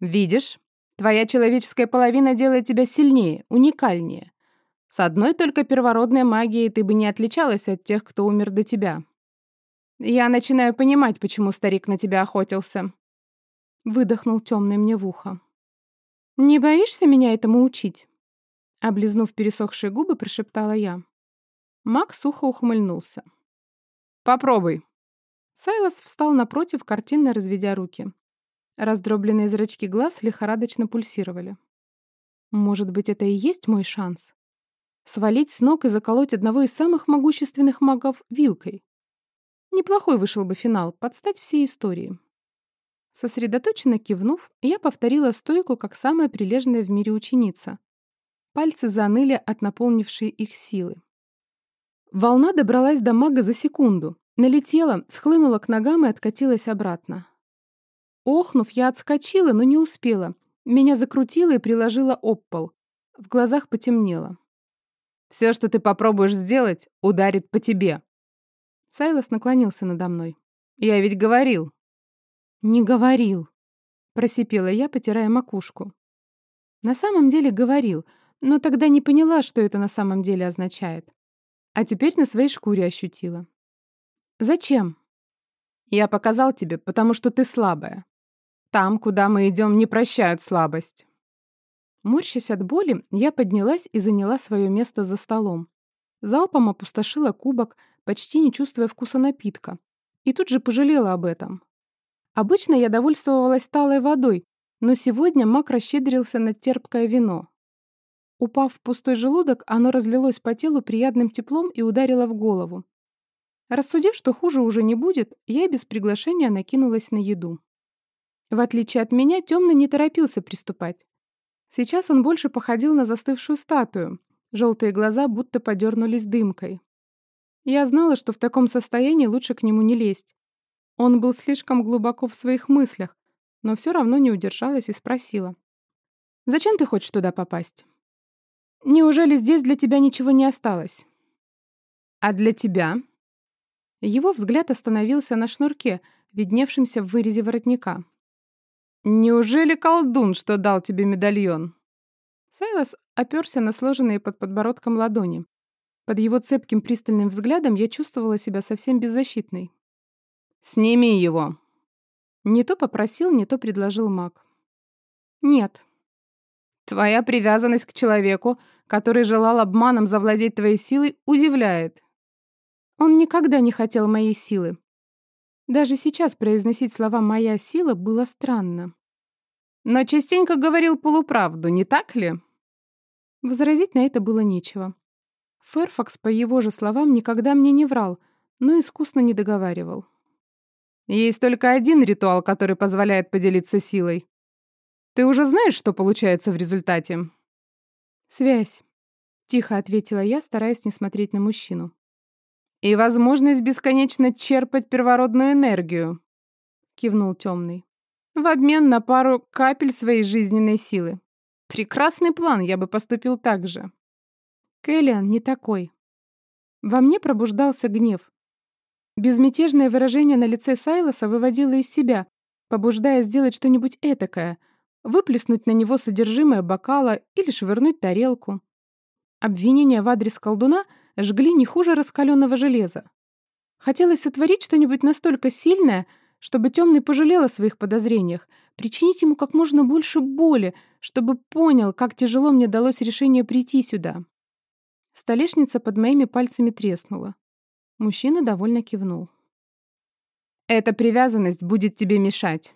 «Видишь? Твоя человеческая половина делает тебя сильнее, уникальнее. С одной только первородной магией ты бы не отличалась от тех, кто умер до тебя. Я начинаю понимать, почему старик на тебя охотился. Выдохнул темный мне в ухо. Не боишься меня этому учить? Облизнув пересохшие губы, прошептала я. Мак сухо ухмыльнулся. «Попробуй». Сайлос встал напротив, картинно разведя руки. Раздробленные зрачки глаз лихорадочно пульсировали. Может быть, это и есть мой шанс? Свалить с ног и заколоть одного из самых могущественных магов вилкой. Неплохой вышел бы финал, подстать всей истории. Сосредоточенно кивнув, я повторила стойку как самая прилежная в мире ученица. Пальцы заныли от наполнившей их силы. Волна добралась до мага за секунду, налетела, схлынула к ногам и откатилась обратно. Охнув, я отскочила, но не успела. Меня закрутило и приложило об пол. В глазах потемнело. «Все, что ты попробуешь сделать, ударит по тебе», Сайлос наклонился надо мной. «Я ведь говорил». «Не говорил», — просипела я, потирая макушку. На самом деле говорил, но тогда не поняла, что это на самом деле означает. А теперь на своей шкуре ощутила. «Зачем?» «Я показал тебе, потому что ты слабая. Там, куда мы идем, не прощают слабость». Морщась от боли, я поднялась и заняла свое место за столом. Залпом опустошила кубок, почти не чувствуя вкуса напитка. И тут же пожалела об этом. Обычно я довольствовалась талой водой, но сегодня маг расщедрился на терпкое вино. Упав в пустой желудок, оно разлилось по телу приятным теплом и ударило в голову. Рассудив, что хуже уже не будет, я без приглашения накинулась на еду. В отличие от меня, темный не торопился приступать. Сейчас он больше походил на застывшую статую. Желтые глаза будто подернулись дымкой. Я знала, что в таком состоянии лучше к нему не лезть. Он был слишком глубоко в своих мыслях, но все равно не удержалась и спросила. «Зачем ты хочешь туда попасть? Неужели здесь для тебя ничего не осталось?» «А для тебя?» Его взгляд остановился на шнурке, видневшемся в вырезе воротника. «Неужели колдун, что дал тебе медальон?» Сайлос оперся на сложенные под подбородком ладони. Под его цепким пристальным взглядом я чувствовала себя совсем беззащитной. «Сними его!» Не то попросил, не то предложил маг. «Нет». «Твоя привязанность к человеку, который желал обманом завладеть твоей силой, удивляет». Он никогда не хотел моей силы. Даже сейчас произносить слова «моя сила» было странно. Но частенько говорил полуправду, не так ли? Возразить на это было нечего. Ферфакс, по его же словам, никогда мне не врал, но искусно не договаривал. Есть только один ритуал, который позволяет поделиться силой. Ты уже знаешь, что получается в результате? Связь, тихо ответила я, стараясь не смотреть на мужчину. И возможность бесконечно черпать первородную энергию, кивнул темный. В обмен на пару капель своей жизненной силы. Прекрасный план, я бы поступил так же. Кэллиан не такой. Во мне пробуждался гнев. Безмятежное выражение на лице Сайлоса выводило из себя, побуждая сделать что-нибудь этакое, выплеснуть на него содержимое бокала или швырнуть тарелку. Обвинения в адрес колдуна жгли не хуже раскаленного железа. Хотелось сотворить что-нибудь настолько сильное, чтобы темный пожалел о своих подозрениях, причинить ему как можно больше боли, чтобы понял, как тяжело мне далось решение прийти сюда. Столешница под моими пальцами треснула. Мужчина довольно кивнул. «Эта привязанность будет тебе мешать».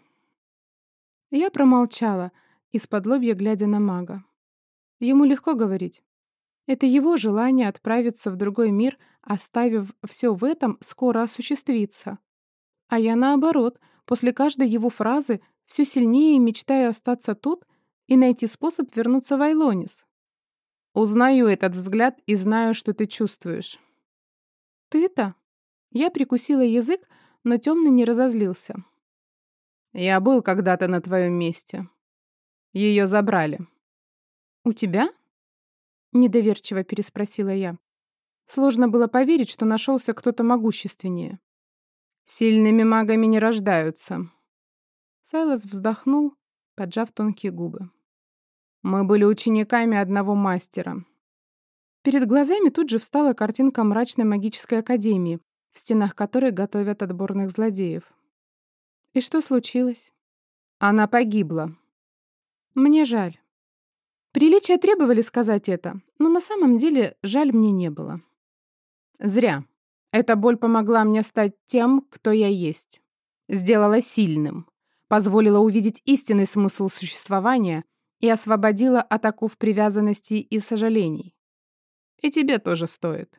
Я промолчала, из-под лобья глядя на мага. Ему легко говорить. Это его желание отправиться в другой мир, оставив все в этом, скоро осуществиться. А я наоборот, после каждой его фразы все сильнее мечтаю остаться тут и найти способ вернуться в Айлонис. Узнаю этот взгляд и знаю, что ты чувствуешь. Ты-то? Я прикусила язык, но темный не разозлился. Я был когда-то на твоем месте. Ее забрали. У тебя? Недоверчиво переспросила я. Сложно было поверить, что нашелся кто-то могущественнее. Сильными магами не рождаются. Сайлос вздохнул, поджав тонкие губы. Мы были учениками одного мастера. Перед глазами тут же встала картинка мрачной магической академии, в стенах которой готовят отборных злодеев. И что случилось? Она погибла. Мне жаль. Приличия требовали сказать это, но на самом деле жаль мне не было. Зря. Эта боль помогла мне стать тем, кто я есть. Сделала сильным. Позволила увидеть истинный смысл существования — и освободила от оков привязанности и сожалений. И тебе тоже стоит.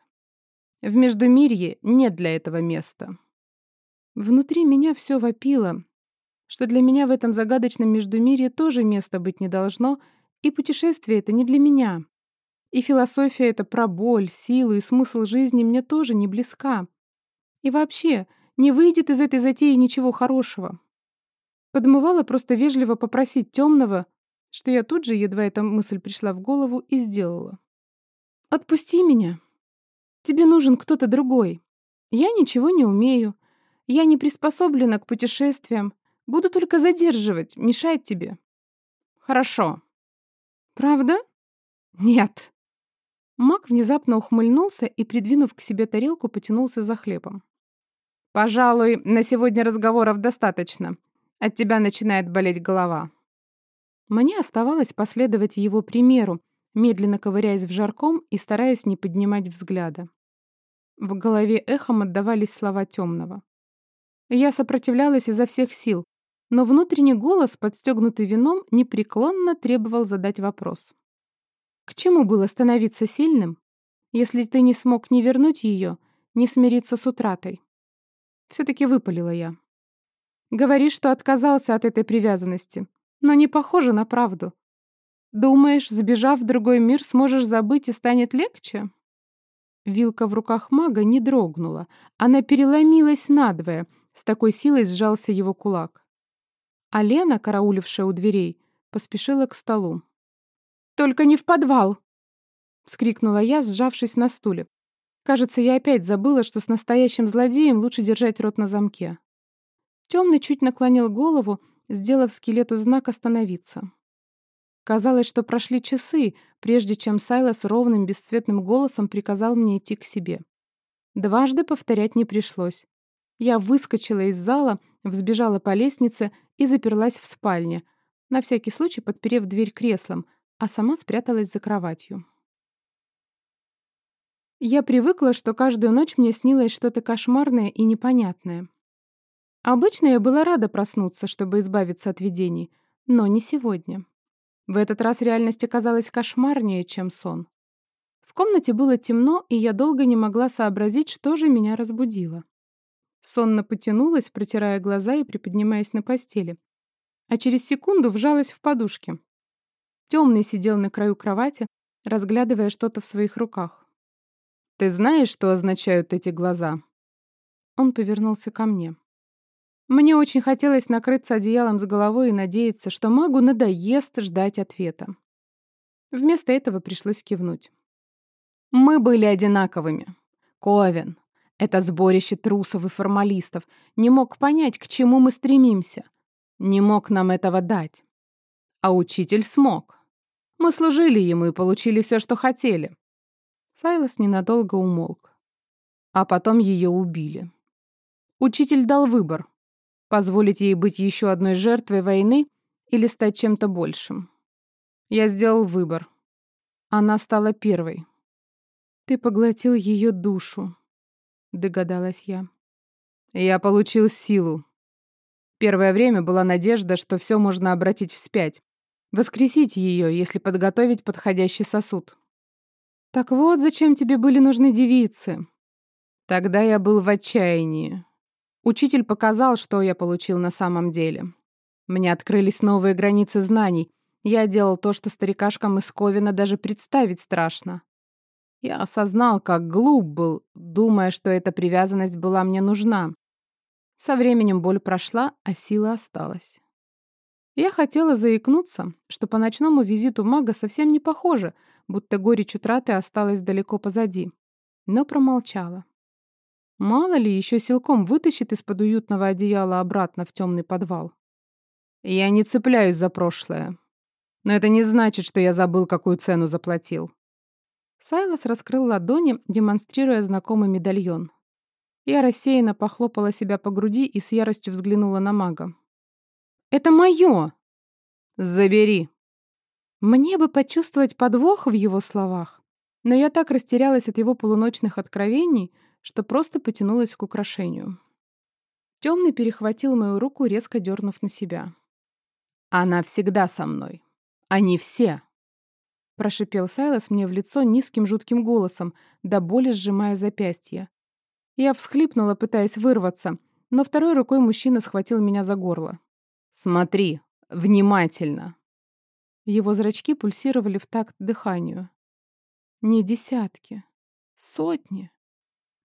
В Междумирье нет для этого места. Внутри меня все вопило, что для меня в этом загадочном Междумирье тоже места быть не должно, и путешествие это не для меня. И философия это про боль, силу и смысл жизни мне тоже не близка. И вообще, не выйдет из этой затеи ничего хорошего. Подмывала просто вежливо попросить темного что я тут же, едва эта мысль пришла в голову, и сделала. «Отпусти меня. Тебе нужен кто-то другой. Я ничего не умею. Я не приспособлена к путешествиям. Буду только задерживать, мешать тебе. Хорошо. Правда? Нет. Мак внезапно ухмыльнулся и, придвинув к себе тарелку, потянулся за хлебом. Пожалуй, на сегодня разговоров достаточно. От тебя начинает болеть голова. Мне оставалось последовать его примеру, медленно ковыряясь в жарком и стараясь не поднимать взгляда. В голове эхом отдавались слова темного. Я сопротивлялась изо всех сил, но внутренний голос, подстегнутый вином, непреклонно требовал задать вопрос. К чему было становиться сильным, если ты не смог ни вернуть ее, ни смириться с утратой? Все-таки выпалила я. Говоришь, что отказался от этой привязанности, но не похоже на правду. Думаешь, сбежав в другой мир, сможешь забыть и станет легче? Вилка в руках мага не дрогнула. Она переломилась надвое. С такой силой сжался его кулак. А Лена, караулившая у дверей, поспешила к столу. «Только не в подвал!» — вскрикнула я, сжавшись на стуле. Кажется, я опять забыла, что с настоящим злодеем лучше держать рот на замке. Темный чуть наклонил голову, сделав скелету знак «Остановиться». Казалось, что прошли часы, прежде чем Сайлас ровным бесцветным голосом приказал мне идти к себе. Дважды повторять не пришлось. Я выскочила из зала, взбежала по лестнице и заперлась в спальне, на всякий случай подперев дверь креслом, а сама спряталась за кроватью. Я привыкла, что каждую ночь мне снилось что-то кошмарное и непонятное. Обычно я была рада проснуться, чтобы избавиться от видений, но не сегодня. В этот раз реальность оказалась кошмарнее, чем сон. В комнате было темно, и я долго не могла сообразить, что же меня разбудило. Сонно потянулась, протирая глаза и приподнимаясь на постели. А через секунду вжалась в подушки. Темный сидел на краю кровати, разглядывая что-то в своих руках. «Ты знаешь, что означают эти глаза?» Он повернулся ко мне. Мне очень хотелось накрыться одеялом с головой и надеяться, что магу надоест ждать ответа. Вместо этого пришлось кивнуть. Мы были одинаковыми. Ковен, это сборище трусов и формалистов, не мог понять, к чему мы стремимся. Не мог нам этого дать. А учитель смог. Мы служили ему и получили все, что хотели. Сайлос ненадолго умолк. А потом ее убили. Учитель дал выбор Позволить ей быть еще одной жертвой войны или стать чем-то большим. Я сделал выбор. Она стала первой. «Ты поглотил ее душу», — догадалась я. Я получил силу. Первое время была надежда, что все можно обратить вспять. Воскресить ее, если подготовить подходящий сосуд. Так вот, зачем тебе были нужны девицы? Тогда я был в отчаянии. Учитель показал, что я получил на самом деле. Мне открылись новые границы знаний. Я делал то, что старикашкам из Ковина даже представить страшно. Я осознал, как глуп был, думая, что эта привязанность была мне нужна. Со временем боль прошла, а сила осталась. Я хотела заикнуться, что по ночному визиту мага совсем не похоже, будто горечь утраты осталась далеко позади. Но промолчала. Мало ли, еще силком вытащит из-под уютного одеяла обратно в темный подвал. Я не цепляюсь за прошлое. Но это не значит, что я забыл, какую цену заплатил. Сайлос раскрыл ладони, демонстрируя знакомый медальон. Я рассеянно похлопала себя по груди и с яростью взглянула на мага. «Это мое!» «Забери!» Мне бы почувствовать подвох в его словах, но я так растерялась от его полуночных откровений, что просто потянулась к украшению. Темный перехватил мою руку, резко дернув на себя. «Она всегда со мной. Они все!» Прошипел Сайлос мне в лицо низким жутким голосом, до боли сжимая запястье. Я всхлипнула, пытаясь вырваться, но второй рукой мужчина схватил меня за горло. «Смотри, внимательно!» Его зрачки пульсировали в такт дыханию. Не десятки, сотни.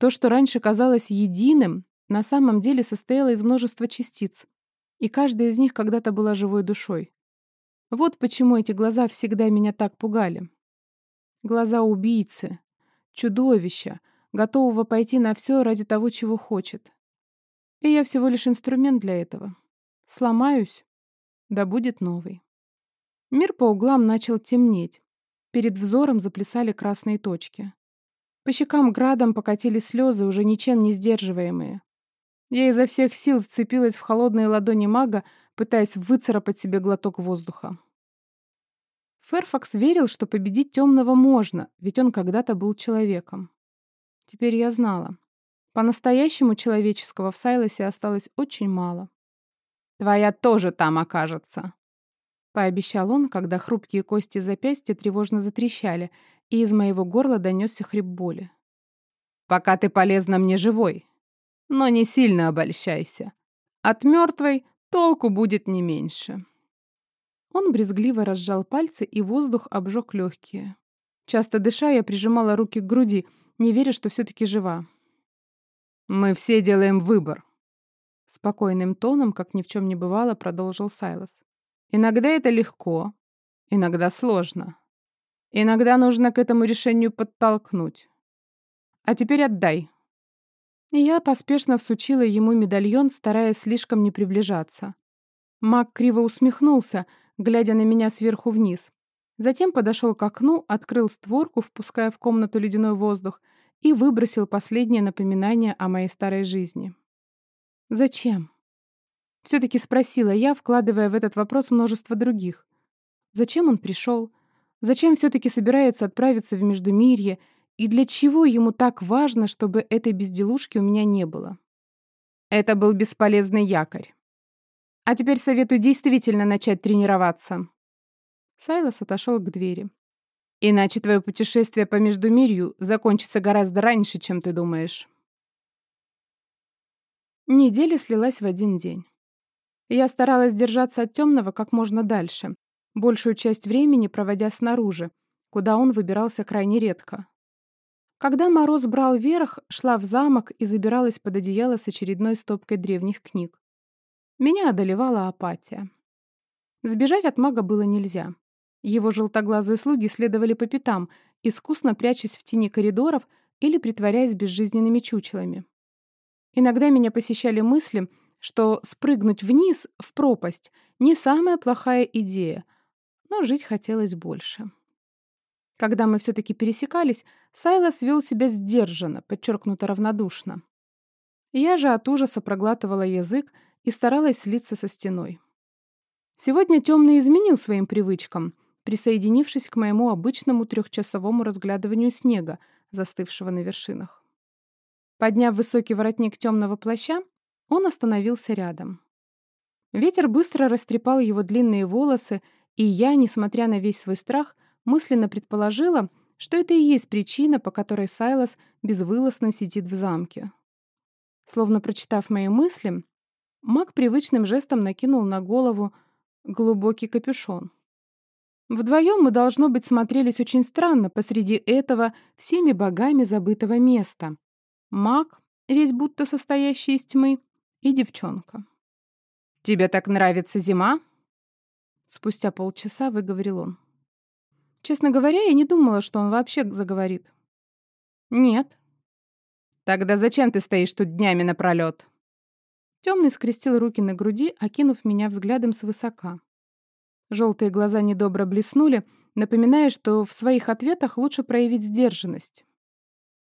То, что раньше казалось единым, на самом деле состояло из множества частиц, и каждая из них когда-то была живой душой. Вот почему эти глаза всегда меня так пугали. Глаза убийцы, чудовища, готового пойти на все ради того, чего хочет. И я всего лишь инструмент для этого. Сломаюсь, да будет новый. Мир по углам начал темнеть. Перед взором заплясали красные точки. По щекам градом покатили слезы, уже ничем не сдерживаемые. Я изо всех сил вцепилась в холодные ладони мага, пытаясь выцарапать себе глоток воздуха. Ферфакс верил, что победить темного можно, ведь он когда-то был человеком. Теперь я знала. По-настоящему человеческого в Сайлосе осталось очень мало. «Твоя тоже там окажется», — пообещал он, когда хрупкие кости запястья тревожно затрещали, и из моего горла донесся хрип боли. «Пока ты полезна мне живой, но не сильно обольщайся. От мертвой толку будет не меньше». Он брезгливо разжал пальцы, и воздух обжег легкие. Часто дыша, я прижимала руки к груди, не веря, что все-таки жива. «Мы все делаем выбор», — спокойным тоном, как ни в чем не бывало, продолжил Сайлос. «Иногда это легко, иногда сложно. Иногда нужно к этому решению подтолкнуть. А теперь отдай». Я поспешно всучила ему медальон, стараясь слишком не приближаться. Маг криво усмехнулся, глядя на меня сверху вниз. Затем подошел к окну, открыл створку, впуская в комнату ледяной воздух, и выбросил последнее напоминание о моей старой жизни. «Зачем?» Все-таки спросила я, вкладывая в этот вопрос множество других. Зачем он пришел? Зачем все-таки собирается отправиться в Междумирье? И для чего ему так важно, чтобы этой безделушки у меня не было? Это был бесполезный якорь. А теперь советую действительно начать тренироваться. Сайлос отошел к двери. Иначе твое путешествие по Междумирью закончится гораздо раньше, чем ты думаешь. Неделя слилась в один день. Я старалась держаться от темного как можно дальше, большую часть времени проводя снаружи, куда он выбирался крайне редко. Когда мороз брал верх, шла в замок и забиралась под одеяло с очередной стопкой древних книг. Меня одолевала апатия. Сбежать от мага было нельзя. Его желтоглазые слуги следовали по пятам, искусно прячась в тени коридоров или притворяясь безжизненными чучелами. Иногда меня посещали мысли, что спрыгнуть вниз, в пропасть, не самая плохая идея, но жить хотелось больше. Когда мы все-таки пересекались, Сайлас вел себя сдержанно, подчеркнуто равнодушно. Я же от ужаса проглатывала язык и старалась слиться со стеной. Сегодня темный изменил своим привычкам, присоединившись к моему обычному трехчасовому разглядыванию снега, застывшего на вершинах. Подняв высокий воротник темного плаща, он остановился рядом. Ветер быстро растрепал его длинные волосы, и я, несмотря на весь свой страх, мысленно предположила, что это и есть причина, по которой Сайлас безвылазно сидит в замке. Словно прочитав мои мысли, Маг привычным жестом накинул на голову глубокий капюшон. Вдвоем мы, должно быть, смотрелись очень странно посреди этого всеми богами забытого места. Маг, весь будто состоящий из тьмы, и девчонка. «Тебе так нравится зима?» Спустя полчаса выговорил он. Честно говоря, я не думала, что он вообще заговорит. «Нет». «Тогда зачем ты стоишь тут днями напролёт?» Темный скрестил руки на груди, окинув меня взглядом свысока. Желтые глаза недобро блеснули, напоминая, что в своих ответах лучше проявить сдержанность.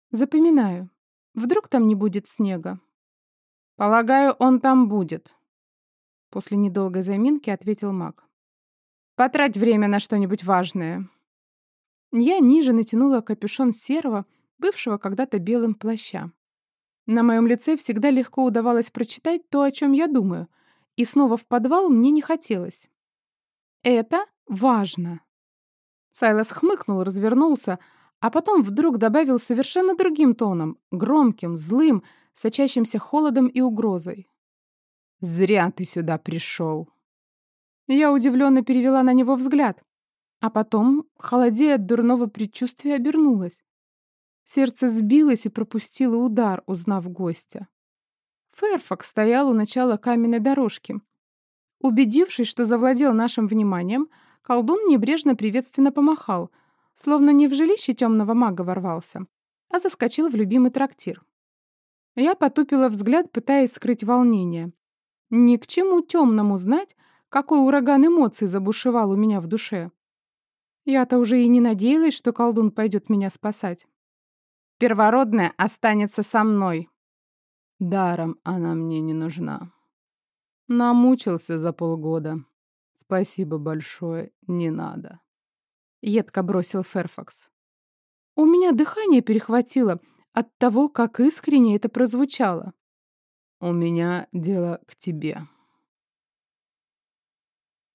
«Запоминаю. Вдруг там не будет снега?» «Полагаю, он там будет», — после недолгой заминки ответил маг. «Потрать время на что-нибудь важное». Я ниже натянула капюшон серого, бывшего когда-то белым плаща. На моем лице всегда легко удавалось прочитать то, о чем я думаю, и снова в подвал мне не хотелось. Это важно. Сайлас хмыкнул, развернулся, а потом вдруг добавил совершенно другим тоном, громким, злым, сочащимся холодом и угрозой. «Зря ты сюда пришел». Я удивленно перевела на него взгляд, а потом, холодея от дурного предчувствия, обернулась. Сердце сбилось и пропустило удар, узнав гостя. Ферфакс стоял у начала каменной дорожки. Убедившись, что завладел нашим вниманием, колдун небрежно приветственно помахал, словно не в жилище темного мага ворвался, а заскочил в любимый трактир. Я потупила взгляд, пытаясь скрыть волнение. Ни к чему темному знать, какой ураган эмоций забушевал у меня в душе. Я-то уже и не надеялась, что колдун пойдет меня спасать. Первородная останется со мной. Даром она мне не нужна. Намучился за полгода. Спасибо большое, не надо. Едко бросил Ферфакс. У меня дыхание перехватило от того, как искренне это прозвучало. У меня дело к тебе.